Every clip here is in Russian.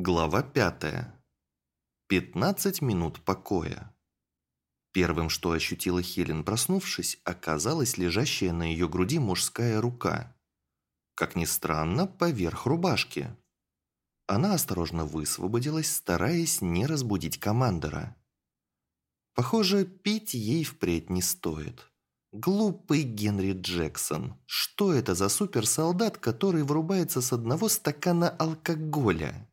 Глава пятая. Пятнадцать минут покоя. Первым, что ощутила Хелен, проснувшись, оказалась лежащая на ее груди мужская рука. Как ни странно, поверх рубашки. Она осторожно высвободилась, стараясь не разбудить командора. Похоже, пить ей впредь не стоит. Глупый Генри Джексон. Что это за суперсолдат, который вырубается с одного стакана алкоголя?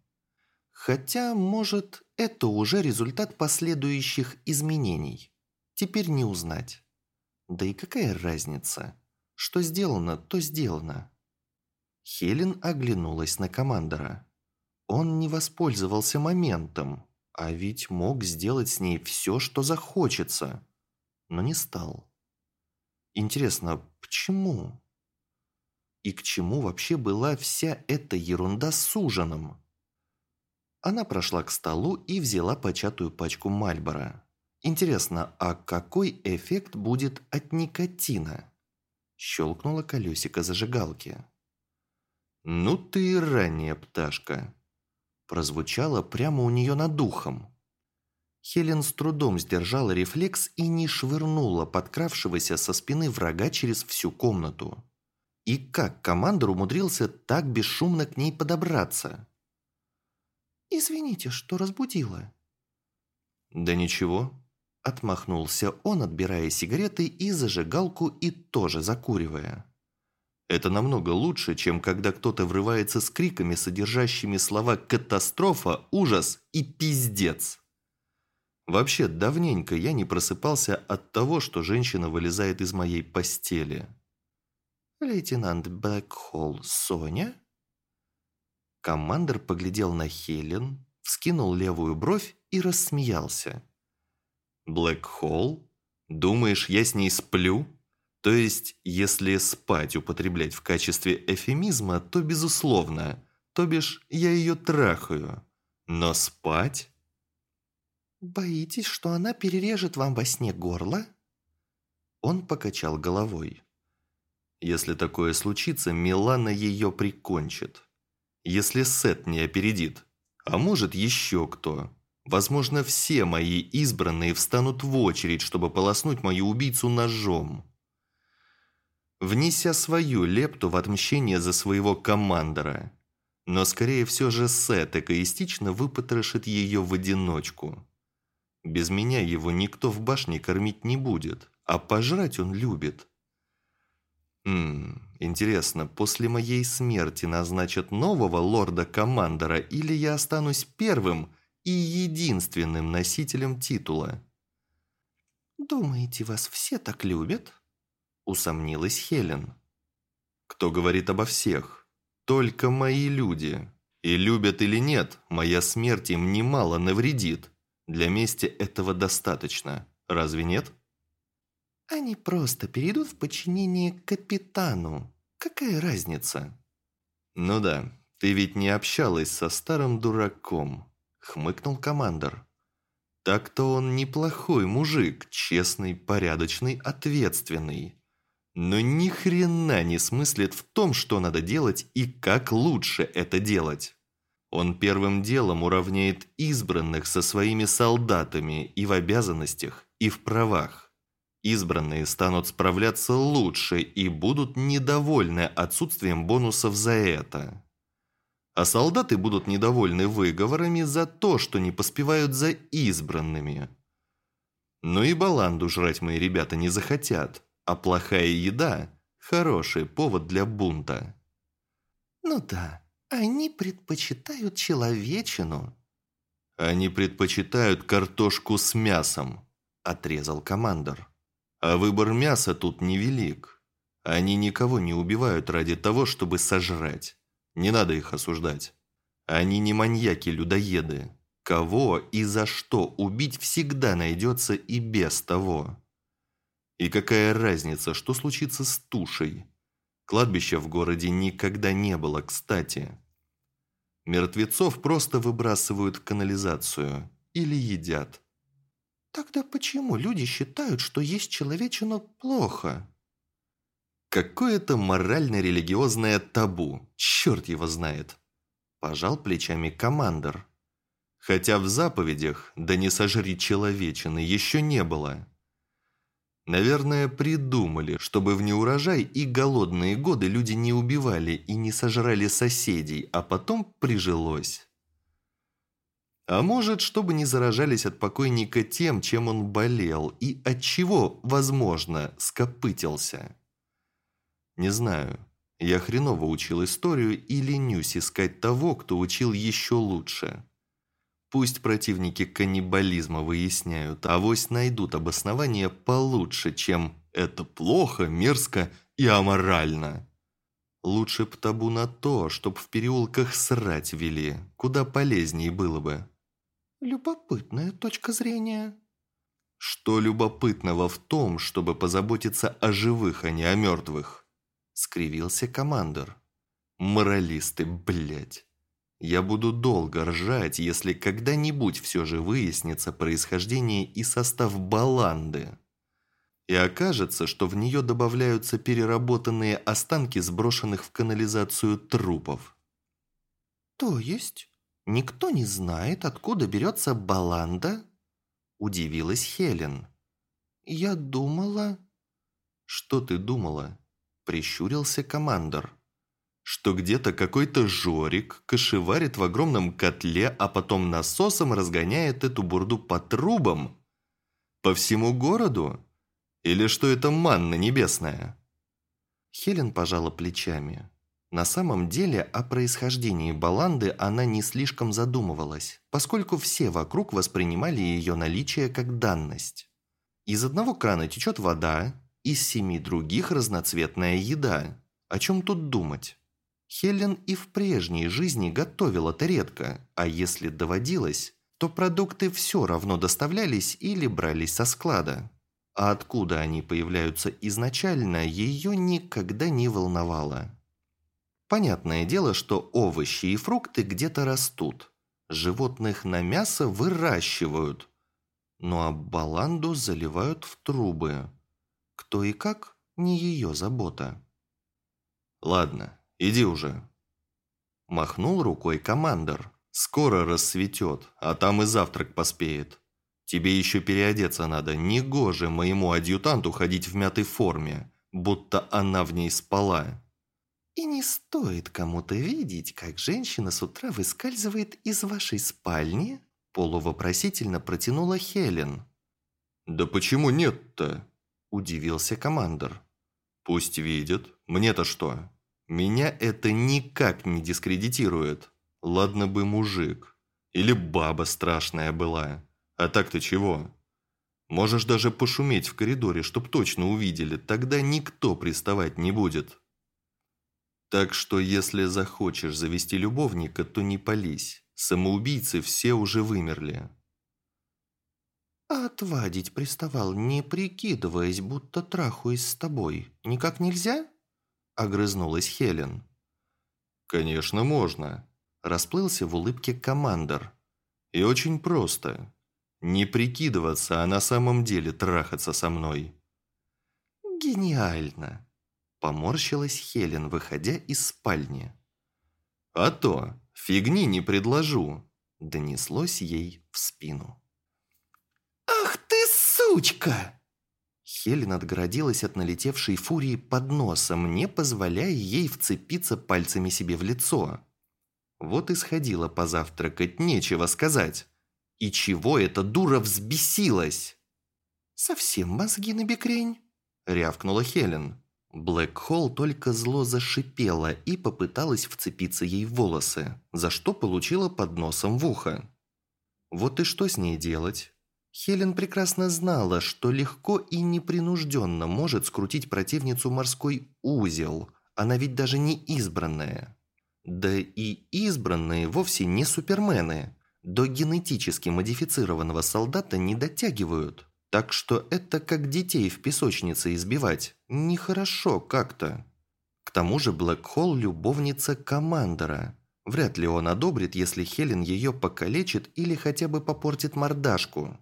Хотя, может, это уже результат последующих изменений. Теперь не узнать. Да и какая разница? Что сделано, то сделано. Хелен оглянулась на командора. Он не воспользовался моментом, а ведь мог сделать с ней все, что захочется, но не стал. Интересно, почему? И к чему вообще была вся эта ерунда с ужином? Она прошла к столу и взяла початую пачку Мальбора. Интересно, а какой эффект будет от никотина? Щелкнула колесико зажигалки. «Ну ты и ранняя пташка!» Прозвучало прямо у нее над духом. Хелен с трудом сдержала рефлекс и не швырнула подкравшегося со спины врага через всю комнату. И как командор умудрился так бесшумно к ней подобраться? «Извините, что разбудила». «Да ничего», – отмахнулся он, отбирая сигареты и зажигалку и тоже закуривая. Это намного лучше, чем когда кто-то врывается с криками, содержащими слова «катастрофа», «ужас» и «пиздец». Вообще, давненько я не просыпался от того, что женщина вылезает из моей постели. «Лейтенант Блэкхолл Соня?» Командор поглядел на Хелен, вскинул левую бровь и рассмеялся. «Блэк Думаешь, я с ней сплю? То есть, если спать употреблять в качестве эфемизма, то безусловно, то бишь я ее трахаю. Но спать?» «Боитесь, что она перережет вам во сне горло?» Он покачал головой. «Если такое случится, Милана ее прикончит если Сет не опередит. А может еще кто. Возможно, все мои избранные встанут в очередь, чтобы полоснуть мою убийцу ножом. Внеся свою лепту в отмщение за своего командора. Но, скорее все же, Сет эгоистично выпотрошит ее в одиночку. Без меня его никто в башне кормить не будет, а пожрать он любит. Ммм, интересно, после моей смерти назначат нового лорда-командора или я останусь первым и единственным носителем титула? «Думаете, вас все так любят?» – усомнилась Хелен. «Кто говорит обо всех? Только мои люди. И любят или нет, моя смерть им немало навредит. Для мести этого достаточно. Разве нет?» Они просто перейдут в подчинение капитану. Какая разница? Ну да, ты ведь не общалась со старым дураком, хмыкнул командор. Так-то он неплохой мужик, честный, порядочный, ответственный. Но ни хрена не смыслит в том, что надо делать и как лучше это делать. Он первым делом уравняет избранных со своими солдатами и в обязанностях, и в правах. Избранные станут справляться лучше и будут недовольны отсутствием бонусов за это. А солдаты будут недовольны выговорами за то, что не поспевают за избранными. Но и баланду жрать мои ребята не захотят, а плохая еда – хороший повод для бунта. Ну да, они предпочитают человечину. Они предпочитают картошку с мясом, отрезал командор. А выбор мяса тут невелик. Они никого не убивают ради того, чтобы сожрать. Не надо их осуждать. Они не маньяки-людоеды. Кого и за что убить всегда найдется и без того. И какая разница, что случится с тушей? Кладбища в городе никогда не было, кстати. Мертвецов просто выбрасывают в канализацию или едят. Тогда почему люди считают, что есть человечину плохо? Какое-то морально-религиозное табу, черт его знает. Пожал плечами командор. Хотя в заповедях «да не сожри человечины» еще не было. Наверное, придумали, чтобы в неурожай и голодные годы люди не убивали и не сожрали соседей, а потом прижилось. А может, чтобы не заражались от покойника тем, чем он болел, и от чего, возможно, скопытился. Не знаю, я хреново учил историю и ленюсь искать того, кто учил еще лучше. Пусть противники каннибализма выясняют, а авось найдут обоснование получше, чем «это плохо, мерзко и аморально». Лучше б табу на то, чтоб в переулках срать вели, куда полезнее было бы. Любопытная точка зрения. Что любопытного в том, чтобы позаботиться о живых, а не о мертвых? Скривился командор. Моралисты, блядь. Я буду долго ржать, если когда-нибудь все же выяснится происхождение и состав баланды. И окажется, что в нее добавляются переработанные останки сброшенных в канализацию трупов. То есть, никто не знает, откуда берется баланда? Удивилась Хелен. Я думала... Что ты думала? Прищурился командор что где-то какой-то жорик кошеварит в огромном котле, а потом насосом разгоняет эту бурду по трубам? По всему городу? Или что это манна небесная? Хелен пожала плечами. На самом деле о происхождении баланды она не слишком задумывалась, поскольку все вокруг воспринимали ее наличие как данность. Из одного крана течет вода, из семи других разноцветная еда. О чем тут думать? Хелен и в прежней жизни готовила-то редко, а если доводилось, то продукты все равно доставлялись или брались со склада. А откуда они появляются изначально, ее никогда не волновало. Понятное дело, что овощи и фрукты где-то растут. Животных на мясо выращивают. Ну а баланду заливают в трубы. Кто и как – не ее забота. Ладно, Иди уже». Махнул рукой командор. «Скоро рассветет, а там и завтрак поспеет. Тебе еще переодеться надо. Негоже моему адъютанту ходить в мятой форме, будто она в ней спала». «И не стоит кому-то видеть, как женщина с утра выскальзывает из вашей спальни?» Полувопросительно протянула Хелен. «Да почему нет-то?» – удивился командор. «Пусть видят. Мне-то что?» Меня это никак не дискредитирует. Ладно бы мужик. Или баба страшная была. А так-то чего? Можешь даже пошуметь в коридоре, чтоб точно увидели. Тогда никто приставать не будет. Так что, если захочешь завести любовника, то не пались. Самоубийцы все уже вымерли. А отвадить приставал, не прикидываясь, будто трахаюсь с тобой. Никак нельзя? – огрызнулась Хелен. «Конечно, можно», – расплылся в улыбке командор. «И очень просто. Не прикидываться, а на самом деле трахаться со мной». «Гениально!» – поморщилась Хелен, выходя из спальни. «А то, фигни не предложу», – донеслось ей в спину. «Ах ты сучка!» Хелен отгородилась от налетевшей фурии под носом, не позволяя ей вцепиться пальцами себе в лицо. Вот и сходила позавтракать, нечего сказать. И чего эта дура взбесилась? «Совсем мозги на бекрень?» – рявкнула Хелен. Блэк Холл только зло зашипела и попыталась вцепиться ей в волосы, за что получила под носом в ухо. Вот и что с ней делать? Хелен прекрасно знала, что легко и непринужденно может скрутить противницу морской узел. Она ведь даже не избранная. Да и избранные вовсе не супермены. До генетически модифицированного солдата не дотягивают. Так что это как детей в песочнице избивать. Нехорошо как-то. К тому же Блэкхолл – любовница командора. Вряд ли он одобрит, если Хелен ее покалечит или хотя бы попортит мордашку.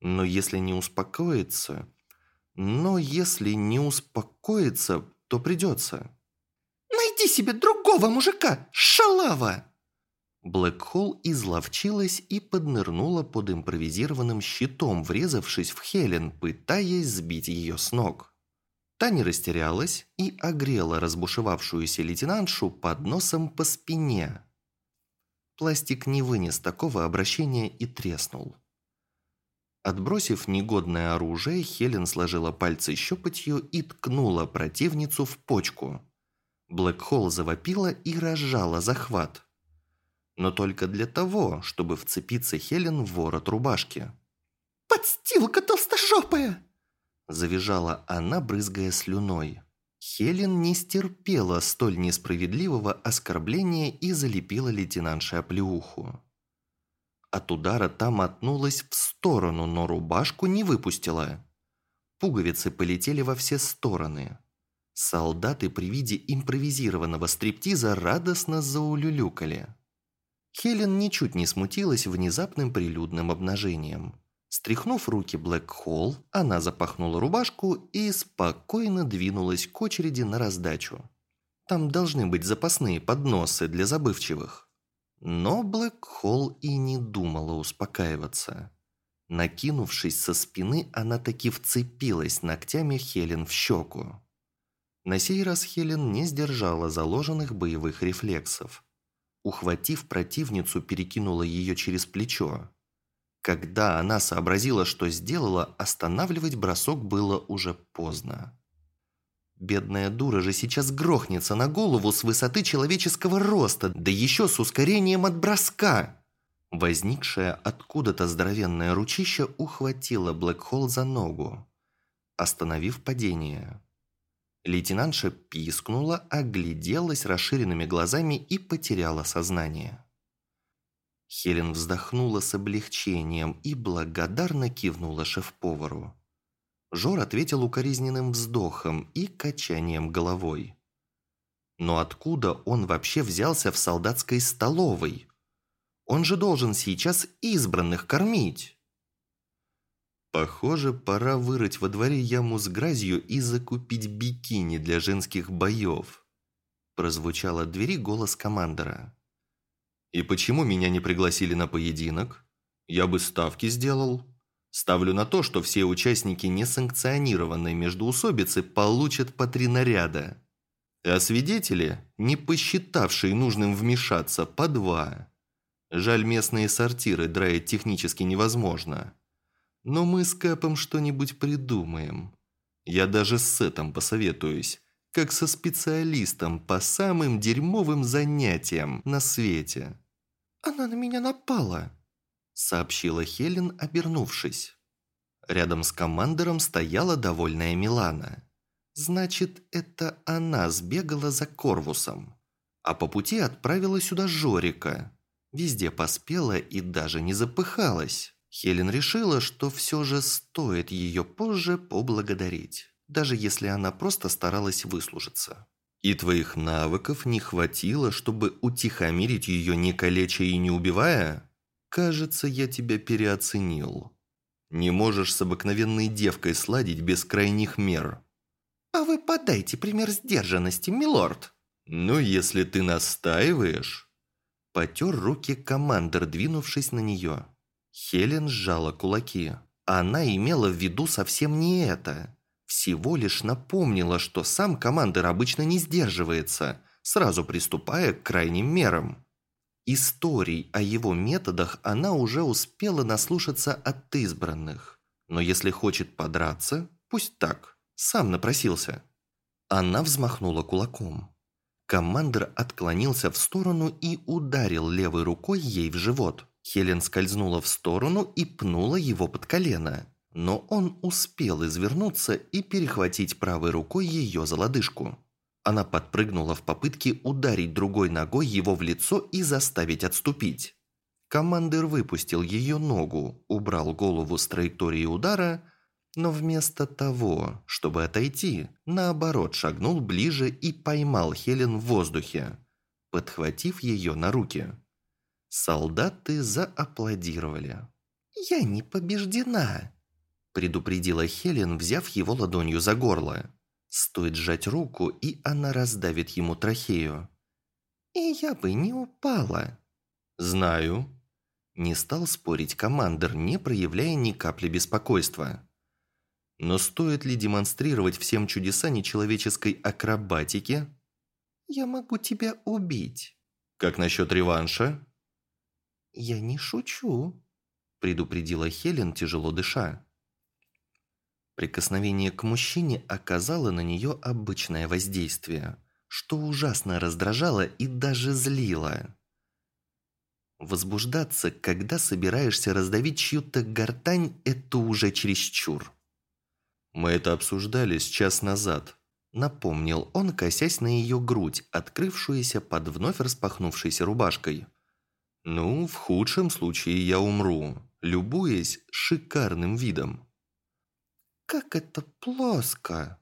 Но если не успокоится... Но если не успокоится, то придется. «Найди себе другого мужика, шалава!» Блэкхолл изловчилась и поднырнула под импровизированным щитом, врезавшись в Хелен, пытаясь сбить ее с ног. Та не растерялась и огрела разбушевавшуюся лейтенантшу под носом по спине. Пластик не вынес такого обращения и треснул. Отбросив негодное оружие, Хелен сложила пальцы щепотью и ткнула противницу в почку. Блэкхолл завопила и разжала захват но только для того, чтобы вцепиться Хелен в ворот рубашки. «Подстилка толстожопая!» Завизжала она, брызгая слюной. Хелен не стерпела столь несправедливого оскорбления и залепила лейтенантше оплеуху. От удара та мотнулась в сторону, но рубашку не выпустила. Пуговицы полетели во все стороны. Солдаты при виде импровизированного стриптиза радостно заулюлюкали. Хелен ничуть не смутилась внезапным прилюдным обнажением. Стряхнув руки Блэк Холл, она запахнула рубашку и спокойно двинулась к очереди на раздачу. Там должны быть запасные подносы для забывчивых. Но Блэк Холл и не думала успокаиваться. Накинувшись со спины, она таки вцепилась ногтями Хелен в щеку. На сей раз Хелен не сдержала заложенных боевых рефлексов ухватив противницу, перекинула ее через плечо. Когда она сообразила, что сделала, останавливать бросок было уже поздно. Бедная дура же сейчас грохнется на голову с высоты человеческого роста, да еще с ускорением от броска. Возникшая откуда-то здоровенная ручища ухватила Блэкхолл за ногу, остановив падение. Лейтенантша пискнула, огляделась расширенными глазами и потеряла сознание. Хелен вздохнула с облегчением и благодарно кивнула шеф-повару. Жор ответил укоризненным вздохом и качанием головой. Но откуда он вообще взялся в солдатской столовой? Он же должен сейчас избранных кормить. Похоже, пора вырыть во дворе яму с грязью и закупить бикини для женских боев. Прозвучал от двери голос командора. И почему меня не пригласили на поединок? Я бы ставки сделал. Ставлю на то, что все участники несанкционированной междуусобицы получат по три наряда. А свидетели, не посчитавшие нужным вмешаться, по два. Жаль, местные сортиры драить технически невозможно. Но мы с Кэпом что-нибудь придумаем. Я даже с Сетом посоветуюсь, как со специалистом по самым дерьмовым занятиям на свете. «Она на меня напала», — сообщила Хелен, обернувшись. Рядом с командором стояла довольная Милана. Значит, это она сбегала за Корвусом. А по пути отправила сюда Жорика. Везде поспела и даже не запыхалась. Хелен решила, что все же стоит ее позже поблагодарить, даже если она просто старалась выслужиться. «И твоих навыков не хватило, чтобы утихомирить ее, не калеча и не убивая? Кажется, я тебя переоценил. Не можешь с обыкновенной девкой сладить без крайних мер». «А вы подайте пример сдержанности, милорд». «Ну, если ты настаиваешь...» Потер руки командор, двинувшись на нее. Хелен сжала кулаки. Она имела в виду совсем не это. Всего лишь напомнила, что сам командир обычно не сдерживается, сразу приступая к крайним мерам. Историй о его методах она уже успела наслушаться от избранных. Но если хочет подраться, пусть так, сам напросился. Она взмахнула кулаком. Командир отклонился в сторону и ударил левой рукой ей в живот. Хелен скользнула в сторону и пнула его под колено. Но он успел извернуться и перехватить правой рукой ее за лодыжку. Она подпрыгнула в попытке ударить другой ногой его в лицо и заставить отступить. Командир выпустил ее ногу, убрал голову с траектории удара, но вместо того, чтобы отойти, наоборот шагнул ближе и поймал Хелен в воздухе, подхватив ее на руки. Солдаты зааплодировали. «Я не побеждена», – предупредила Хелен, взяв его ладонью за горло. Стоит сжать руку, и она раздавит ему трахею. «И я бы не упала». «Знаю». Не стал спорить командир, не проявляя ни капли беспокойства. Но стоит ли демонстрировать всем чудеса нечеловеческой акробатики? «Я могу тебя убить». «Как насчет реванша?» «Я не шучу», – предупредила Хелен, тяжело дыша. Прикосновение к мужчине оказало на нее обычное воздействие, что ужасно раздражало и даже злило. Возбуждаться, когда собираешься раздавить чью-то гортань, это уже чересчур. «Мы это обсуждали с час назад», – напомнил он, косясь на ее грудь, открывшуюся под вновь распахнувшейся рубашкой. «Ну, в худшем случае я умру, любуясь шикарным видом». «Как это плоско!»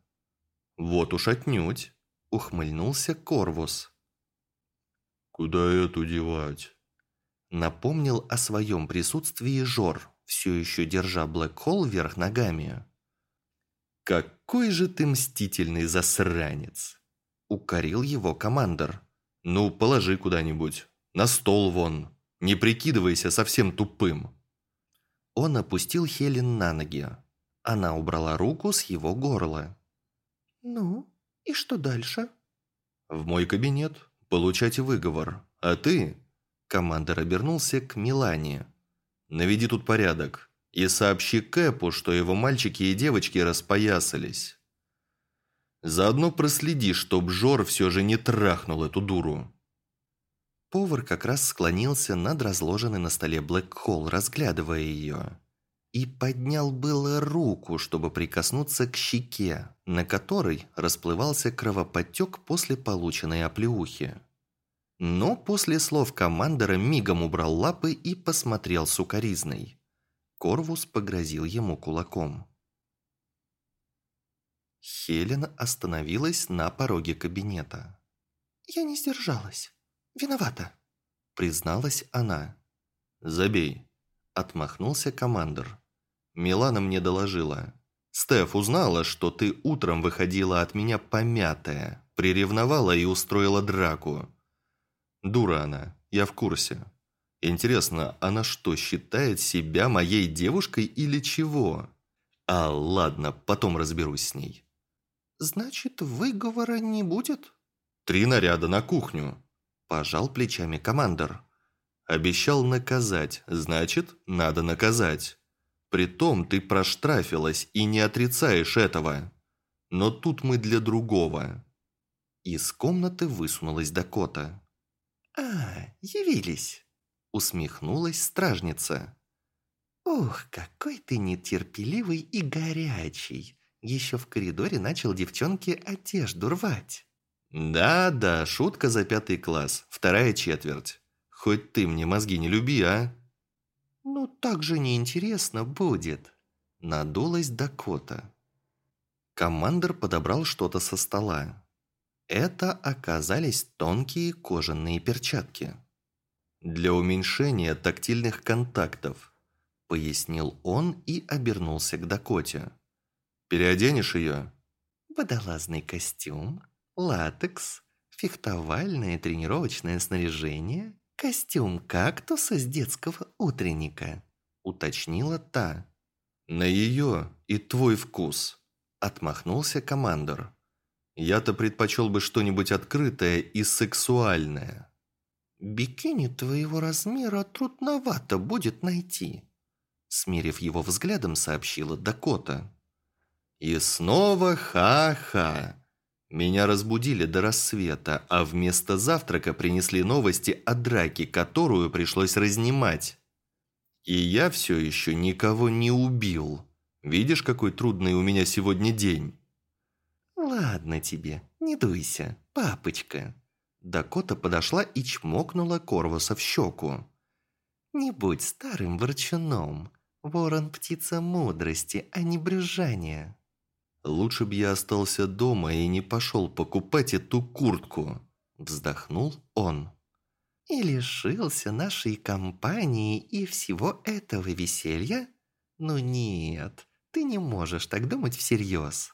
«Вот уж отнюдь!» – ухмыльнулся Корвус. «Куда эту девать?» Напомнил о своем присутствии Жор, все еще держа Блэк Холл вверх ногами. «Какой же ты мстительный засранец!» Укорил его командор. «Ну, положи куда-нибудь. На стол вон. Не прикидывайся совсем тупым». Он опустил Хелен на ноги. Она убрала руку с его горла. «Ну, и что дальше?» «В мой кабинет. Получать выговор. А ты...» Командор обернулся к Милане. «Наведи тут порядок. И сообщи Кэпу, что его мальчики и девочки распоясались. Заодно проследи, чтоб Жор все же не трахнул эту дуру». Повар как раз склонился над разложенной на столе Блэк Холл, разглядывая ее. И поднял было руку, чтобы прикоснуться к щеке, на которой расплывался кровоподтек после полученной оплеухи. Но после слов командора мигом убрал лапы и посмотрел сукоризной. Корвус погрозил ему кулаком. Хелена остановилась на пороге кабинета. «Я не сдержалась. Виновата», – призналась она. «Забей», – отмахнулся командор. «Милана мне доложила. Стеф узнала, что ты утром выходила от меня помятая, приревновала и устроила драку. Дура она, я в курсе. Интересно, она что, считает себя моей девушкой или чего? А ладно, потом разберусь с ней. Значит, выговора не будет? Три наряда на кухню. Пожал плечами командор. Обещал наказать, значит, надо наказать. Притом ты проштрафилась и не отрицаешь этого. Но тут мы для другого. Из комнаты высунулась Дакота. «А, явились!» Усмехнулась стражница. «Ух, какой ты нетерпеливый и горячий! Еще в коридоре начал девчонке одежду рвать». «Да-да, шутка за пятый класс, вторая четверть. Хоть ты мне мозги не люби, а?» «Ну, так же неинтересно будет», – надулась Дакота. Командор подобрал что-то со стола. Это оказались тонкие кожаные перчатки. «Для уменьшения тактильных контактов», – пояснил он и обернулся к Дакоте. «Переоденешь ее?» «Водолазный костюм, латекс, фехтовальное тренировочное снаряжение, костюм кактуса с детского утренника», – уточнила та. «На ее и твой вкус», – отмахнулся командор. Я-то предпочел бы что-нибудь открытое и сексуальное. «Бикини твоего размера трудновато будет найти», смерив его взглядом, сообщила Дакота. «И снова ха-ха!» Меня разбудили до рассвета, а вместо завтрака принесли новости о драке, которую пришлось разнимать. И я все еще никого не убил. Видишь, какой трудный у меня сегодня день? «Ладно тебе, не дуйся, папочка». Дакота подошла и чмокнула Корвуса в щеку. «Не будь старым ворчуном. Ворон – птица мудрости, а не брюзжания». «Лучше б я остался дома и не пошел покупать эту куртку», – вздохнул он. «И лишился нашей компании и всего этого веселья? Ну нет, ты не можешь так думать всерьез».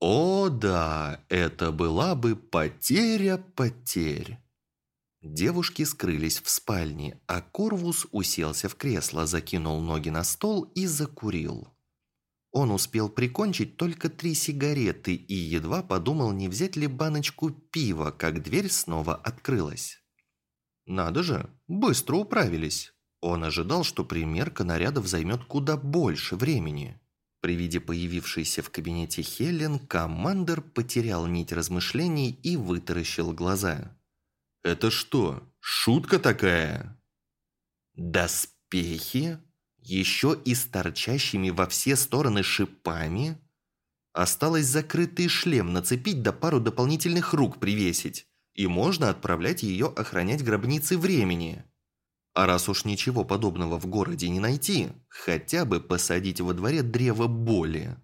О да, это была бы потеря потерь. Девушки скрылись в спальне, а Корвус уселся в кресло, закинул ноги на стол и закурил. Он успел прикончить только три сигареты и едва подумал, не взять ли баночку пива, как дверь снова открылась. Надо же, быстро управились. Он ожидал, что примерка нарядов займет куда больше времени. При виде появившейся в кабинете Хелен, командир потерял нить размышлений и вытаращил глаза. «Это что, шутка такая?» «Доспехи?» Еще и с торчащими во все стороны шипами. Осталось закрытый шлем нацепить да пару дополнительных рук привесить, и можно отправлять ее охранять гробницы времени. А раз уж ничего подобного в городе не найти, хотя бы посадить во дворе древо боли.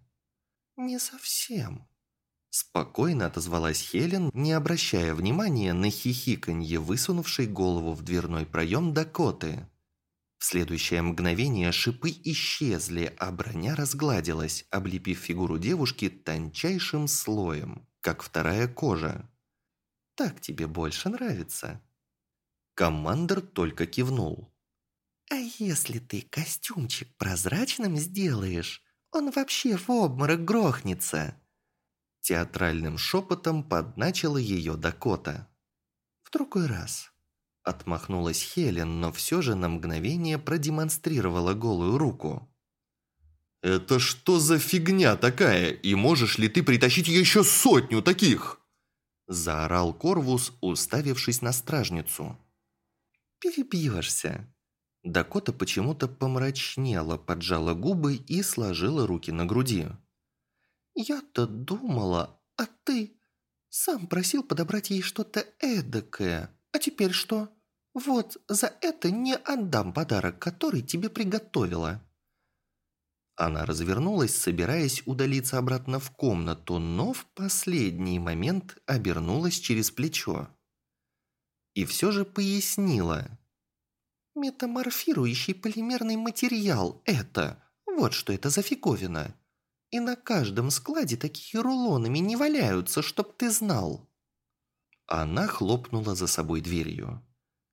«Не совсем», – спокойно отозвалась Хелен, не обращая внимания на хихиканье, высунувшей голову в дверной проем Дакоты. В следующее мгновение шипы исчезли, а броня разгладилась, облепив фигуру девушки тончайшим слоем, как вторая кожа. «Так тебе больше нравится?» Командор только кивнул. «А если ты костюмчик прозрачным сделаешь, он вообще в обморок грохнется!» Театральным шепотом подначила ее Дакота. «В другой раз». Отмахнулась Хелен, но все же на мгновение продемонстрировала голую руку. «Это что за фигня такая? И можешь ли ты притащить еще сотню таких?» Заорал Корвус, уставившись на стражницу. «Перебьешься». Дакота почему-то помрачнела, поджала губы и сложила руки на груди. «Я-то думала, а ты сам просил подобрать ей что-то эдакое. А теперь что?» «Вот за это не отдам подарок, который тебе приготовила». Она развернулась, собираясь удалиться обратно в комнату, но в последний момент обернулась через плечо. И все же пояснила. «Метаморфирующий полимерный материал – это, вот что это за фиговина. И на каждом складе такие рулонами не валяются, чтоб ты знал». Она хлопнула за собой дверью.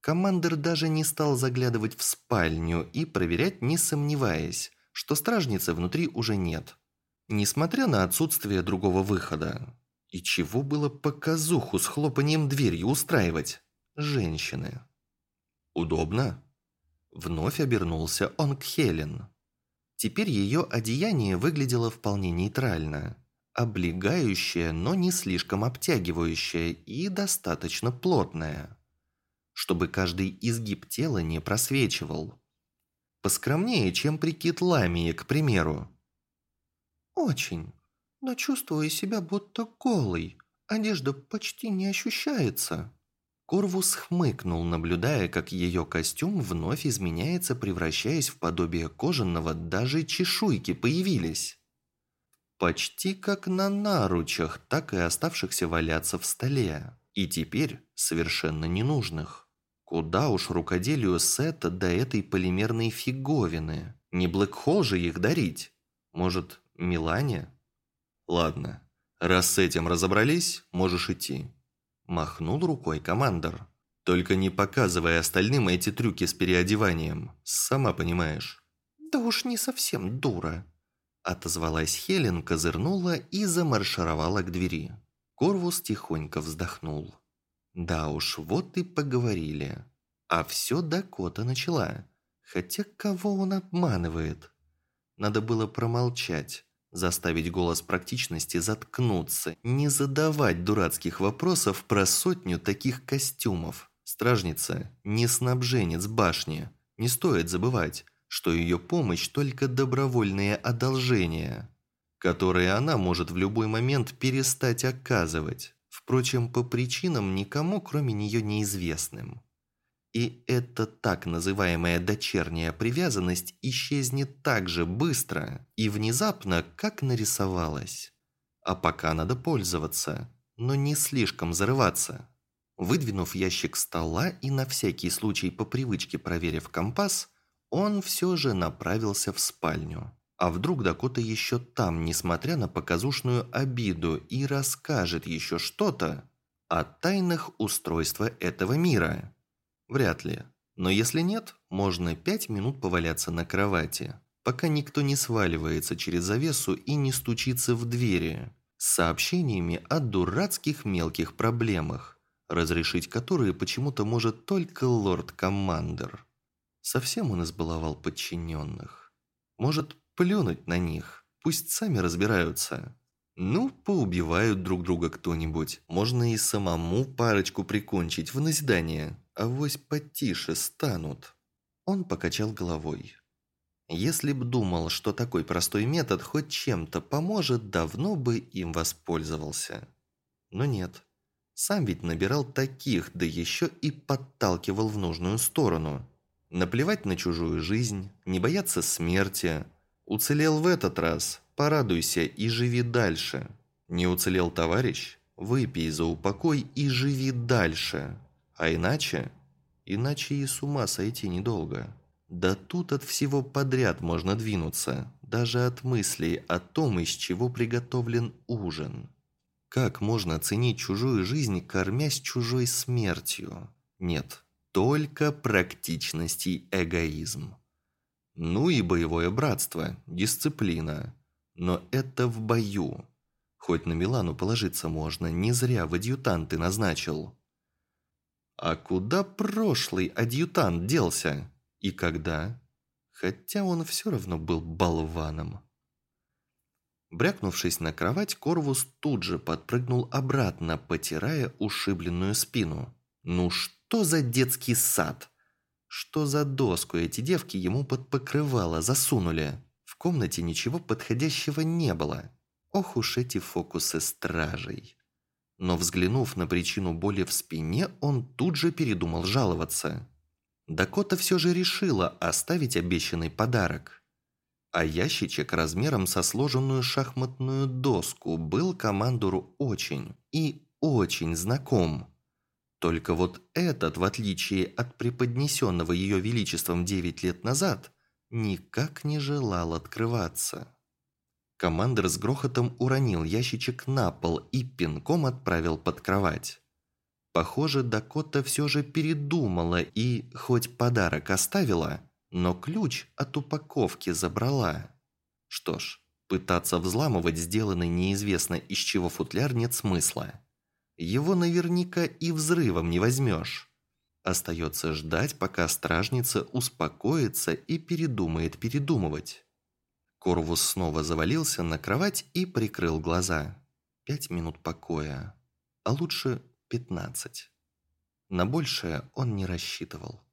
Командир даже не стал заглядывать в спальню и проверять, не сомневаясь, что стражницы внутри уже нет. Несмотря на отсутствие другого выхода. И чего было показуху с хлопанием дверью устраивать? Женщины. Удобно? Вновь обернулся он к Хелен. Теперь ее одеяние выглядело вполне нейтрально. Облегающее, но не слишком обтягивающее и достаточно плотное чтобы каждый изгиб тела не просвечивал. Поскромнее, чем прикид ламии, к примеру. «Очень, но чувствую себя будто голый. Одежда почти не ощущается». Корвус хмыкнул, наблюдая, как ее костюм вновь изменяется, превращаясь в подобие кожаного, даже чешуйки появились. Почти как на наручах, так и оставшихся валяться в столе. И теперь совершенно ненужных. Куда уж рукоделию Сета до этой полимерной фиговины. Не Блэкхолл же их дарить. Может, Милане? Ладно, раз с этим разобрались, можешь идти. Махнул рукой командор. Только не показывай остальным эти трюки с переодеванием. Сама понимаешь. Да уж не совсем дура. Отозвалась Хелен, козырнула и замаршировала к двери. Корвус тихонько вздохнул. Да уж, вот и поговорили. А все Дакота начала. Хотя кого он обманывает? Надо было промолчать, заставить голос практичности заткнуться, не задавать дурацких вопросов про сотню таких костюмов. Стражница не снабженец башни. Не стоит забывать, что ее помощь только добровольные одолжения, которые она может в любой момент перестать оказывать. Впрочем, по причинам никому, кроме нее, неизвестным. И эта так называемая дочерняя привязанность исчезнет так же быстро и внезапно, как нарисовалась. А пока надо пользоваться, но не слишком зарываться. Выдвинув ящик стола и на всякий случай по привычке проверив компас, он все же направился в спальню. А вдруг Дакота еще там, несмотря на показушную обиду, и расскажет еще что-то, о тайнах устройства этого мира. Вряд ли. Но если нет, можно пять минут поваляться на кровати, пока никто не сваливается через завесу и не стучится в двери с сообщениями о дурацких мелких проблемах, разрешить которые почему-то может только лорд-командер. Совсем он избаловал подчиненных. Может, плюнуть на них, пусть сами разбираются. Ну, поубивают друг друга кто-нибудь. Можно и самому парочку прикончить в назидание. Авось потише станут. Он покачал головой. Если б думал, что такой простой метод хоть чем-то поможет, давно бы им воспользовался. Но нет. Сам ведь набирал таких, да еще и подталкивал в нужную сторону. Наплевать на чужую жизнь, не бояться смерти. Уцелел в этот раз, Порадуйся и живи дальше. Не уцелел товарищ? Выпей за упокой и живи дальше. А иначе? Иначе и с ума сойти недолго. Да тут от всего подряд можно двинуться, даже от мыслей о том, из чего приготовлен ужин. Как можно ценить чужую жизнь, кормясь чужой смертью? Нет, только практичность и эгоизм. Ну и боевое братство, дисциплина. Но это в бою. Хоть на Милану положиться можно, не зря в адъютанты назначил. А куда прошлый адъютант делся? И когда? Хотя он все равно был болваном. Брякнувшись на кровать, Корвус тут же подпрыгнул обратно, потирая ушибленную спину. Ну что за детский сад? Что за доску эти девки ему под покрывало засунули? комнате ничего подходящего не было. Ох уж эти фокусы стражей. Но взглянув на причину боли в спине, он тут же передумал жаловаться. Дакота все же решила оставить обещанный подарок. А ящичек размером со сложенную шахматную доску был командору очень и очень знаком. Только вот этот, в отличие от преподнесенного ее величеством 9 лет назад, никак не желал открываться. Командир с грохотом уронил ящичек на пол и пинком отправил под кровать. Похоже, Дакота все же передумала и, хоть подарок оставила, но ключ от упаковки забрала. Что ж, пытаться взламывать сделанный неизвестно из чего футляр нет смысла. Его наверняка и взрывом не возьмешь. Остается ждать, пока стражница успокоится и передумает передумывать. Корвус снова завалился на кровать и прикрыл глаза. Пять минут покоя. А лучше пятнадцать. На большее он не рассчитывал.